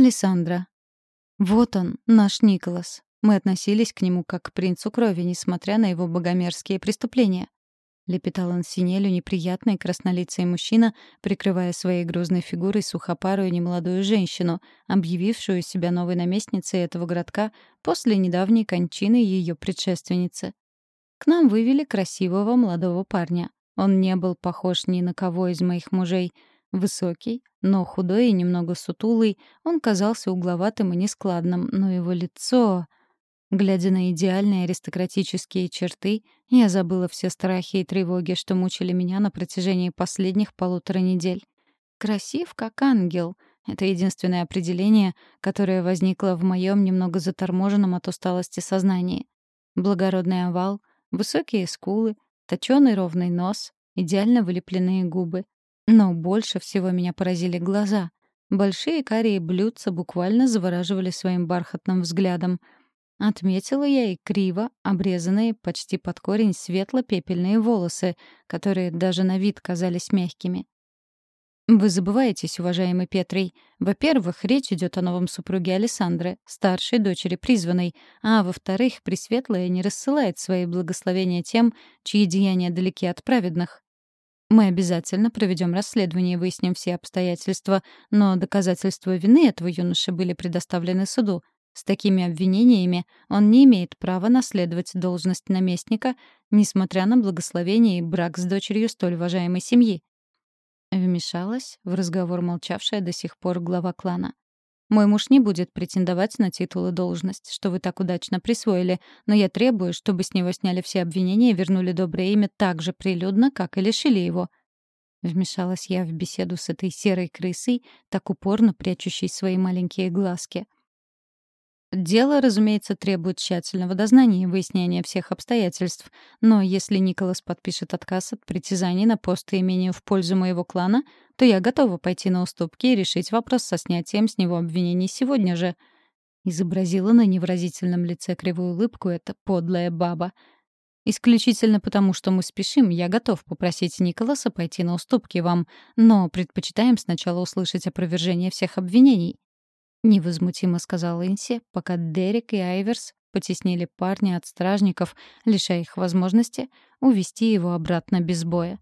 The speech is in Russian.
Александра. Вот он, наш Николас. Мы относились к нему как к принцу крови, несмотря на его богомерзкие преступления. Лепетал он синелю неприятный краснолицый мужчина, прикрывая своей грузной фигурой сухопарую немолодую женщину, объявившую себя новой наместницей этого городка после недавней кончины ее предшественницы. К нам вывели красивого молодого парня. Он не был похож ни на кого из моих мужей. Высокий, но худой и немного сутулый, он казался угловатым и нескладным, но его лицо... Глядя на идеальные аристократические черты, я забыла все страхи и тревоги, что мучили меня на протяжении последних полутора недель. Красив, как ангел. Это единственное определение, которое возникло в моем немного заторможенном от усталости сознании. Благородный овал, высокие скулы, точёный ровный нос, идеально вылепленные губы. Но больше всего меня поразили глаза. Большие карие блюдца буквально завораживали своим бархатным взглядом — Отметила я и криво обрезанные почти под корень светло-пепельные волосы, которые даже на вид казались мягкими. Вы забываетесь, уважаемый Петрий. Во-первых, речь идет о новом супруге Александры, старшей дочери призванной, а во-вторых, Пресветлая не рассылает свои благословения тем, чьи деяния далеки от праведных. Мы обязательно проведем расследование и выясним все обстоятельства, но доказательства вины этого юноши были предоставлены суду, с такими обвинениями он не имеет права наследовать должность наместника, несмотря на благословение и брак с дочерью столь уважаемой семьи. Вмешалась в разговор молчавшая до сих пор глава клана. «Мой муж не будет претендовать на титул и должность, что вы так удачно присвоили, но я требую, чтобы с него сняли все обвинения и вернули доброе имя так же прилюдно, как и лишили его». Вмешалась я в беседу с этой серой крысой, так упорно прячущей свои маленькие глазки — Дело, разумеется, требует тщательного дознания и выяснения всех обстоятельств. Но если Николас подпишет отказ от притязаний на пост и имение в пользу моего клана, то я готова пойти на уступки и решить вопрос со снятием с него обвинений сегодня же. Изобразила на невыразительном лице кривую улыбку эта подлая баба. Исключительно потому, что мы спешим, я готов попросить Николаса пойти на уступки вам, но предпочитаем сначала услышать опровержение всех обвинений. — невозмутимо сказал Инси, пока Дерек и Айверс потеснили парня от стражников, лишая их возможности увести его обратно без боя.